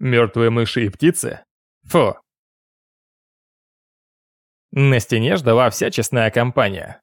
Мертвые мыши и птицы? Фу. На стене ждала вся честная компания.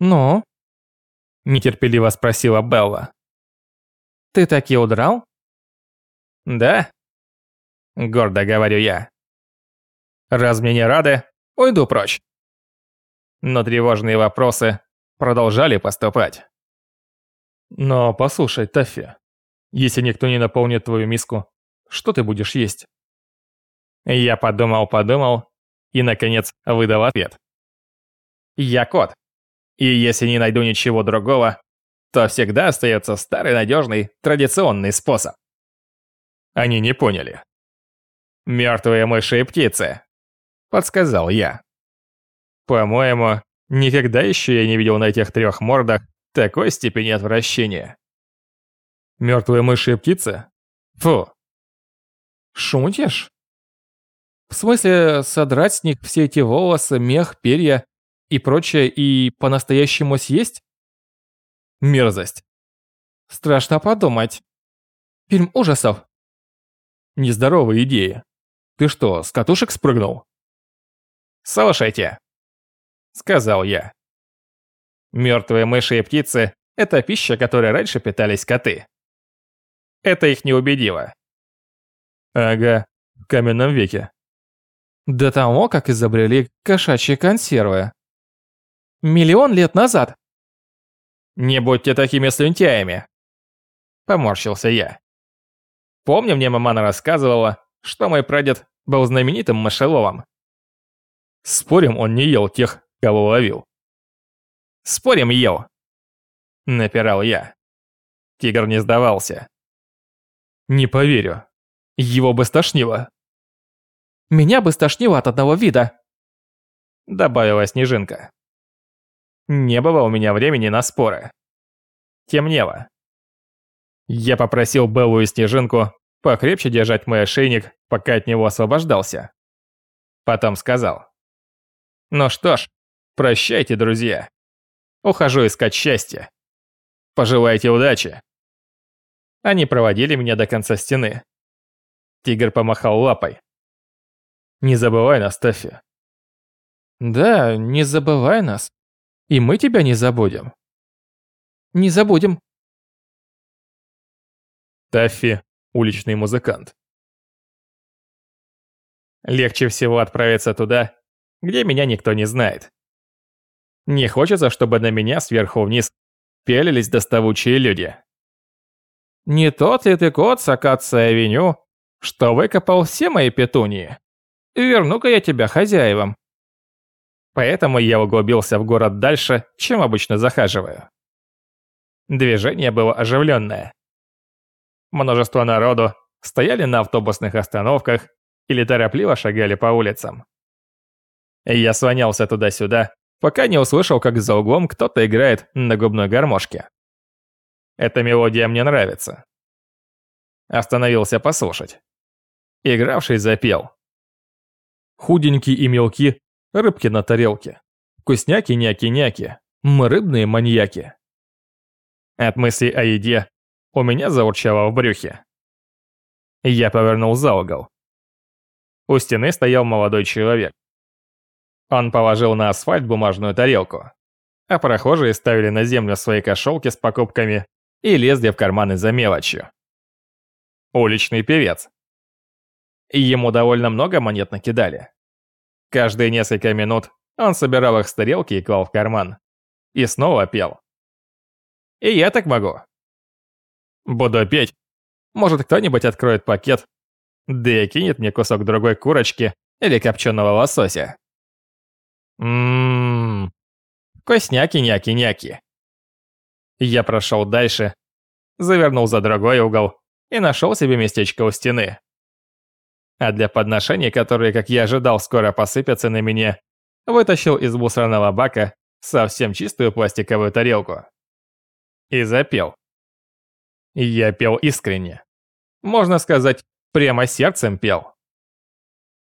«Ну?» – нетерпеливо спросила Белла. «Ты таки удрал?» «Да?» – гордо говорю я. «Раз мне не рады, уйду прочь». Но тревожные вопросы продолжали поступать. «Но послушай, Таффи, если никто не наполнит твою миску, что ты будешь есть?» Я подумал-подумал и, наконец, выдал ответ. «Я кот, и если не найду ничего другого, то всегда остается старый надежный традиционный способ». Они не поняли. «Мертвые мыши и птицы», — подсказал я. По-моему, никогда еще я не видел на этих трех мордах такой степени отвращения. Мертвые мыши и птицы? Фу. Шутишь? В смысле, содрать с них все эти волосы, мех, перья и прочее и по-настоящему съесть? Мерзость. Страшно подумать. Фильм ужасов. Нездоровая идея. Ты что, с катушек спрыгнул? Слушайте, сказал я. Мертвые мыши и птицы – это пища, которой раньше питались коты. Это их не убедило. Ага, в каменном веке. До того, как изобрели кошачьи консервы. Миллион лет назад. Не будьте такими слюнтяями. Поморщился я. Помню, мне мама рассказывала, что мой прадед был знаменитым мышеловом. Спорим, он не ел тех, кого ловил. Спорим, ел. Напирал я. Тигр не сдавался. Не поверю. Его бы стошнило. Меня бы стошнило от одного вида. Добавила Снежинка. Не было у меня времени на споры. Темнело. Я попросил Беллу и Снежинку покрепче держать мой ошейник, пока от него освобождался. Потом сказал. Ну что ж, прощайте, друзья. Ухожу искать счастья. Пожелайте удачи. Они проводили меня до конца стены. Тигр помахал лапой. Не забывай нас, Таффи. Да, не забывай нас. И мы тебя не забудем. Не забудем. Таффи – уличный музыкант. Легче всего отправиться туда, где меня никто не знает. Не хочется, чтобы на меня сверху вниз пелились доставучие люди. Не тот ли ты кот с акация-авеню, что выкопал все мои петунии? Верну-ка я тебя хозяевам. Поэтому я углубился в город дальше, чем обычно захаживаю. Движение было оживленное. Множество народу стояли на автобусных остановках или торопливо шагали по улицам. Я слонялся туда-сюда, пока не услышал, как за углом кто-то играет на губной гармошке. Эта мелодия мне нравится. Остановился послушать. Игравший запел. Худенький и мелки, рыбки на тарелке. Вкусняки-няки-няки, мы рыбные маньяки. От мысли о еде у меня заурчало в брюхе. Я повернул за угол. У стены стоял молодой человек. Он положил на асфальт бумажную тарелку, а прохожие ставили на землю свои кошелки с покупками и лезли в карманы за мелочью. Уличный певец. Ему довольно много монет накидали. Каждые несколько минут он собирал их с тарелки и клал в карман. И снова пел. И я так могу. Буду петь. Может, кто-нибудь откроет пакет, да и кинет мне кусок другой курочки или копченого лосося. Ммм, вкусняки-няки-няки. Я прошел дальше, завернул за другой угол и нашел себе местечко у стены. А для подношений, которые, как я ожидал, скоро посыпятся на меня, вытащил из мусорного бака совсем чистую пластиковую тарелку. И запел. Я пел искренне. Можно сказать, прямо сердцем пел.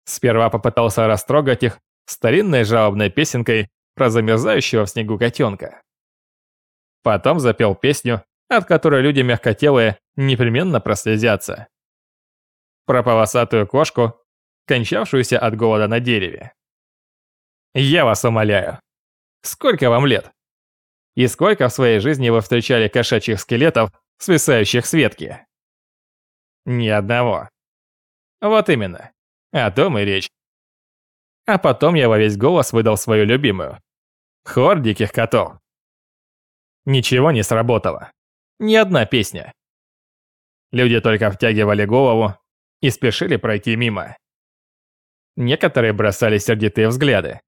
Сперва попытался растрогать их старинной жалобной песенкой про замерзающего в снегу котенка. Потом запел песню, от которой люди мягкотелые непременно прослезятся. Про полосатую кошку, кончавшуюся от голода на дереве. Я вас умоляю, сколько вам лет? И сколько в своей жизни вы встречали кошачьих скелетов, свисающих с ветки? Ни одного. Вот именно. О том и речь. А потом я во весь голос выдал свою любимую. Хор диких котов. Ничего не сработало. Ни одна песня. Люди только втягивали голову и спешили пройти мимо. Некоторые бросали сердитые взгляды.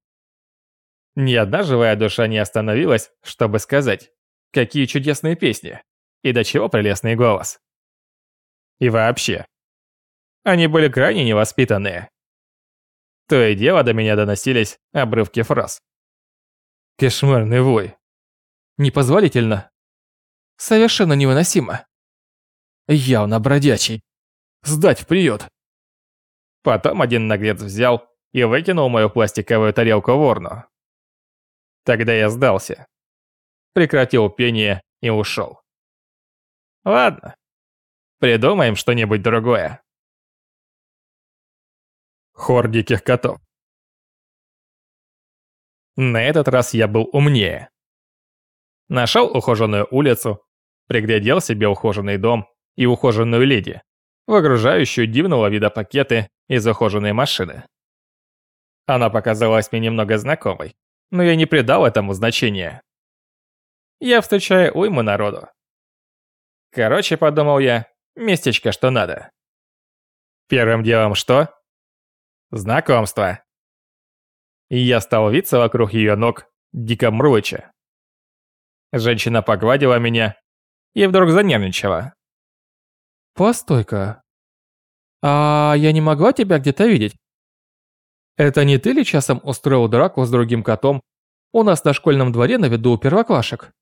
Ни одна живая душа не остановилась, чтобы сказать, какие чудесные песни и до чего прелестный голос. И вообще, они были крайне невоспитанные. То и дело до меня доносились обрывки фраз. Кошмарный вой. Непозволительно. Совершенно невыносимо. Явно бродячий. Сдать в приют. Потом один наглец взял и выкинул мою пластиковую тарелку в урну. Тогда я сдался. Прекратил пение и ушел. Ладно, придумаем что-нибудь другое. Хор диких котов. На этот раз я был умнее. Нашел ухоженную улицу, приглядел себе ухоженный дом и ухоженную леди, выгружающую дивного вида пакеты из ухоженной машины. Она показалась мне немного знакомой, но я не придал этому значения. Я встречаю уйму народу. Короче, подумал я, местечко что надо. Первым делом что? Знакомство. И я стал виться вокруг ее ног, дико мруча. Женщина погладила меня и вдруг занервничала. «Постой-ка. А я не могла тебя где-то видеть? Это не ты ли часом устроил драку с другим котом у нас на школьном дворе на виду у первоклашек?»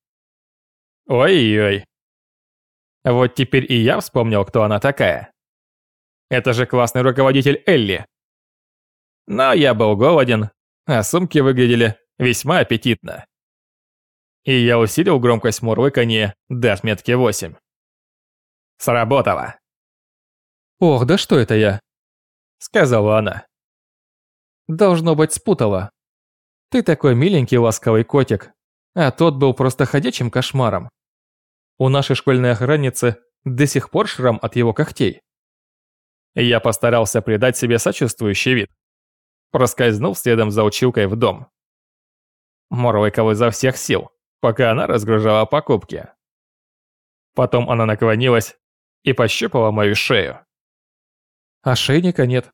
Ой-ой. Вот теперь и я вспомнил, кто она такая. Это же классный руководитель Элли. Но я был голоден, а сумки выглядели весьма аппетитно и я усилил громкость мурлыканья до отметки 8. Сработало. «Ох, да что это я?» Сказала она. «Должно быть, спутала. Ты такой миленький ласковый котик, а тот был просто ходячим кошмаром. У нашей школьной охранницы до сих пор шрам от его когтей». Я постарался придать себе сочувствующий вид. Проскользнул следом за училкой в дом. Мурлыкал изо всех сил, пока она разгружала покупки. Потом она наклонилась и пощупала мою шею. Ошейника нет.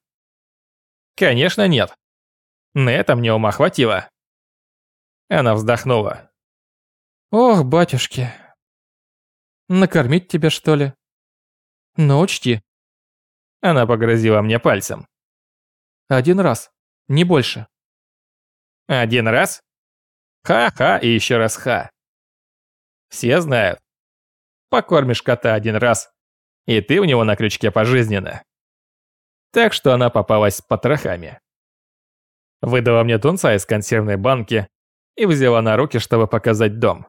Конечно нет. На это мне ума хватило. Она вздохнула. Ох, батюшки. Накормить тебя, что ли? Но учти. Она погрозила мне пальцем. Один раз, не больше. Один раз? Ха-ха и еще раз ха. Все знают. Покормишь кота один раз, и ты у него на крючке пожизненно. Так что она попалась с потрохами. Выдала мне тунца из консервной банки и взяла на руки, чтобы показать дом.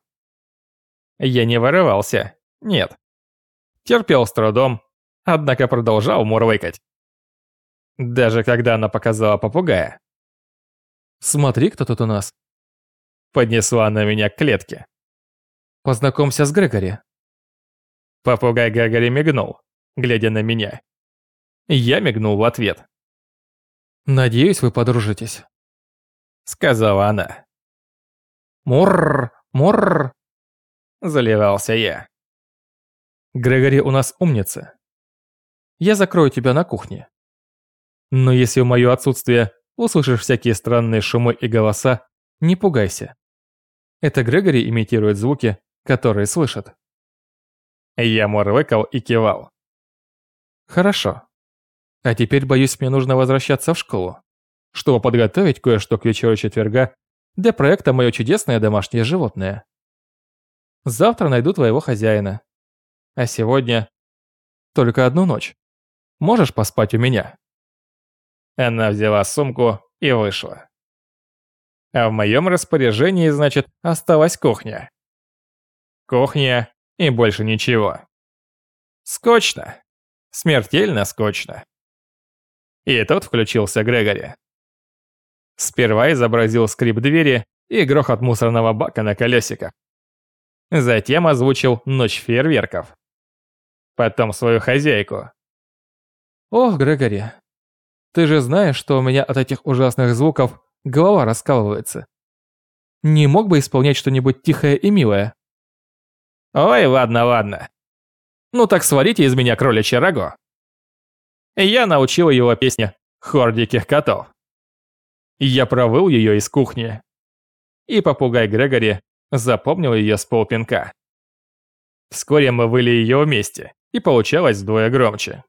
Я не вырывался, нет. Терпел с трудом, однако продолжал мурлыкать. Даже когда она показала попугая. «Смотри, кто тут у нас», поднесла на меня к клетке. «Познакомься с Грегори». Попугай Грегори мигнул, глядя на меня. Я мигнул в ответ. «Надеюсь, вы подружитесь», — сказала она. «Мурр, мурр», — заливался я. «Грегори у нас умница. Я закрою тебя на кухне. Но если в мое отсутствие услышишь всякие странные шумы и голоса, не пугайся. Это Грегори имитирует звуки, которые слышат. Я мурлыкал и кивал. Хорошо. А теперь, боюсь, мне нужно возвращаться в школу, чтобы подготовить кое-что к вечеру четверга для проекта «Мое чудесное домашнее животное». Завтра найду твоего хозяина. А сегодня только одну ночь. Можешь поспать у меня?» Она взяла сумку и вышла. А в моем распоряжении, значит, осталась кухня. Кухня и больше ничего. Скучно. Смертельно скучно. И тут включился Грегори. Сперва изобразил скрип двери и грохот мусорного бака на колесиках. Затем озвучил «Ночь фейерверков». Потом свою хозяйку. «Ох, Грегори, ты же знаешь, что у меня от этих ужасных звуков голова раскалывается. Не мог бы исполнять что-нибудь тихое и милое?» «Ой, ладно, ладно. Ну так сварите из меня кроличье рагу». Я научил его песне «Хор диких котов». Я провыл ее из кухни. И попугай Грегори запомнил ее с полпинка. Вскоре мы выли ее вместе, и получалось вдвое громче.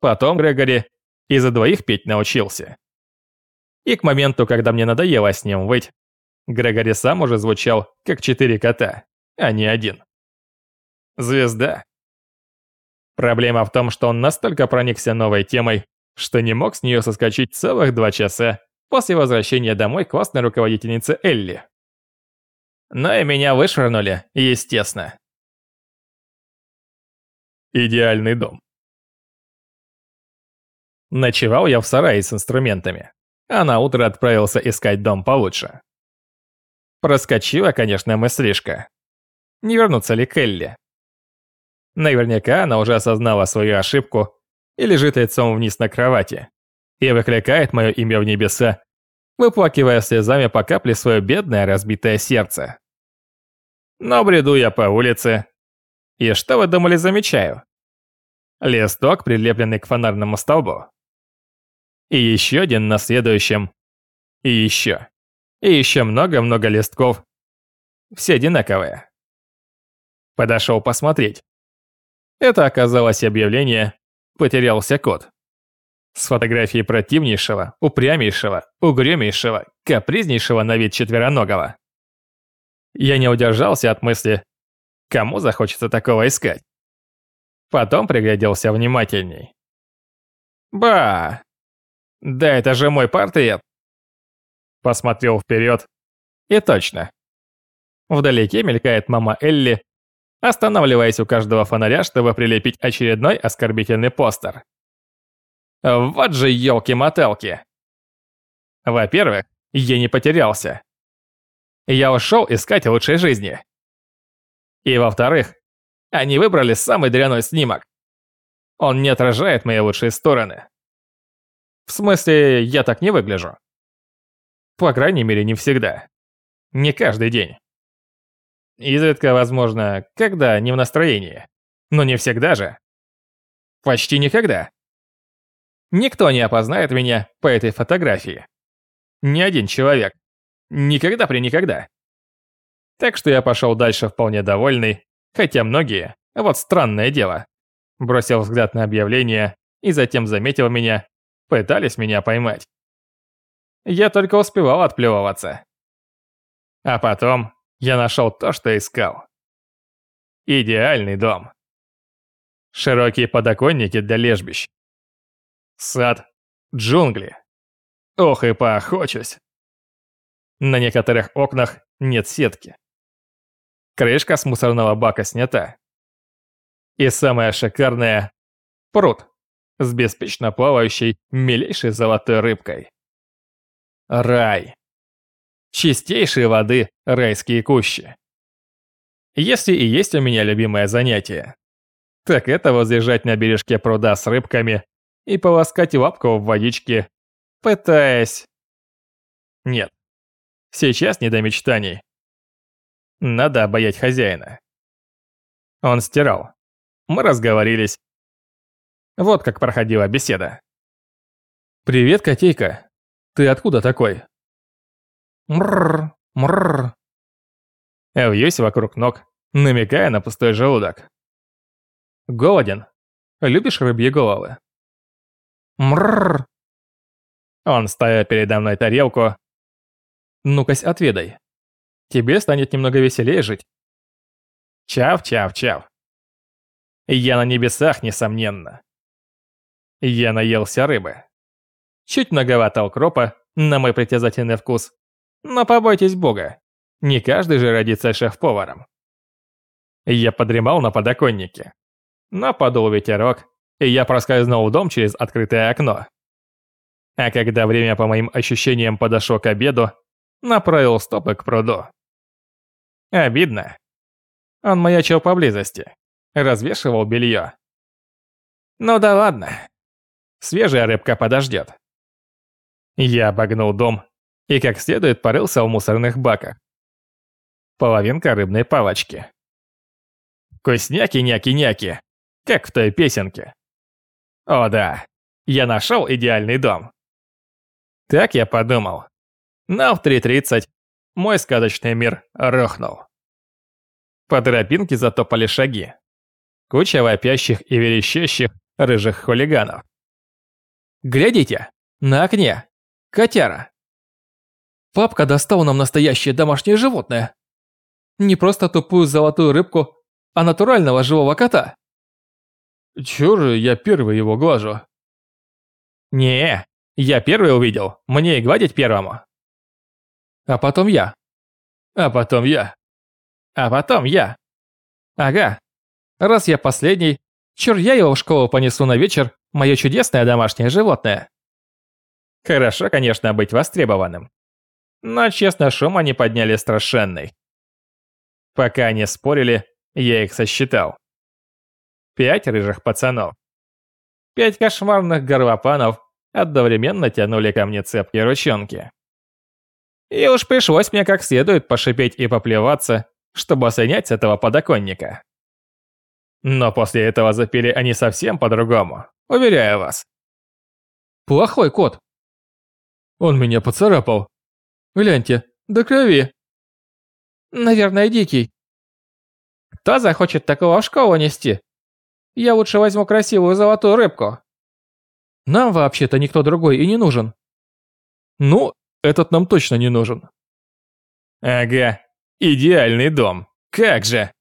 Потом Грегори и за двоих петь научился. И к моменту, когда мне надоело с ним выть, Грегори сам уже звучал, как четыре кота, а не один. Звезда. Проблема в том, что он настолько проникся новой темой, что не мог с нее соскочить целых два часа после возвращения домой классной руководительницы Элли. Но и меня вышвырнули, естественно. Идеальный дом. Ночевал я в сарае с инструментами, а на утро отправился искать дом получше. Проскочила, конечно, мыслишка. Не вернуться ли Келли? Наверняка она уже осознала свою ошибку и лежит лицом вниз на кровати и выкликает мое имя в небеса, выплакивая слезами по капле свое бедное разбитое сердце. Но бреду я по улице. И что вы думали замечаю? Листок, прилепленный к фонарному столбу. И еще один на следующем. И еще. И еще много-много листков. Все одинаковые. Подошел посмотреть. Это оказалось объявление «Потерялся код». С фотографией противнейшего, упрямейшего, угрюмейшего, капризнейшего на вид четвероногого. Я не удержался от мысли, кому захочется такого искать. Потом пригляделся внимательней. Ба! Да это же мой портрет! Посмотрел вперед. И точно. Вдалеке мелькает мама Элли, останавливаясь у каждого фонаря, чтобы прилепить очередной оскорбительный постер. Вот же елки-мотелки. Во-первых, я не потерялся. Я ушел искать лучшей жизни. И во-вторых, они выбрали самый дряной снимок. Он не отражает мои лучшие стороны. В смысле, я так не выгляжу. По крайней мере, не всегда. Не каждый день. Изредка, возможно, когда не в настроении. Но не всегда же. Почти никогда. Никто не опознает меня по этой фотографии. Ни один человек. Никогда при никогда. Так что я пошел дальше вполне довольный, хотя многие, вот странное дело, бросил взгляд на объявление и затем заметил меня, пытались меня поймать. Я только успевал отплевываться. А потом я нашел то, что искал. Идеальный дом. Широкие подоконники для лежбищ. Сад, джунгли. Ох и поохочусь. На некоторых окнах нет сетки. Крышка с мусорного бака снята. И самое шикарное – пруд с беспечно плавающей милейшей золотой рыбкой. Рай. Чистейшей воды райские кущи. Если и есть у меня любимое занятие, так это возлежать на бережке пруда с рыбками и полоскать лапку в водичке, пытаясь... Нет, сейчас не до мечтаний. Надо обаять хозяина. Он стирал. Мы разговорились. Вот как проходила беседа. «Привет, котейка. Ты откуда такой?» Мрррр, мрррр. Вьюсь вокруг ног, намекая на пустой желудок. Голоден. Любишь рыбьи головы? Мрррр. Он ставя передо мной тарелку. Ну-кась, отведай. Тебе станет немного веселее жить. Чав-чав-чав. Я на небесах, несомненно. Я наелся рыбы. Чуть многовато укропа, на мой притязательный вкус. Но побойтесь бога. Не каждый же родится шеф-поваром. Я подремал на подоконнике. Но подул ветерок, и я проскользнул в дом через открытое окно. А когда время по моим ощущениям подошло к обеду, направил стопы к пруду. Обидно. Он маячил поблизости, развешивал белье. Ну да ладно. Свежая рыбка подождет. Я обогнул дом и как следует порылся в мусорных баках. Половинка рыбной палочки. Вкусняки-няки-няки, как в той песенке. О да, я нашел идеальный дом. Так я подумал. Но в 3.30 мой сказочный мир рухнул. По тропинке затопали шаги. Куча вопящих и верещащих рыжих хулиганов. «Глядите! На окне! Котяра!» Папка достал нам настоящее домашнее животное. Не просто тупую золотую рыбку, а натурального живого кота. Чё же я первый его глажу? Не, я первый увидел, мне и гладить первому. А потом я. А потом я. А потом я. Ага. Раз я последний, чур я его в школу понесу на вечер, мое чудесное домашнее животное. Хорошо, конечно, быть востребованным. Но, честно, шум они подняли страшенный. Пока они спорили, я их сосчитал. Пять рыжих пацанов. Пять кошмарных горлопанов одновременно тянули ко мне цепкие ручонки. И уж пришлось мне как следует пошипеть и поплеваться, чтобы осенять с этого подоконника. Но после этого запили они совсем по-другому, уверяю вас. Плохой кот. Он меня поцарапал. Гляньте, до крови. Наверное, дикий. Кто захочет такого в школу нести? Я лучше возьму красивую золотую рыбку. Нам вообще-то никто другой и не нужен. Ну, этот нам точно не нужен. Ага, идеальный дом. Как же.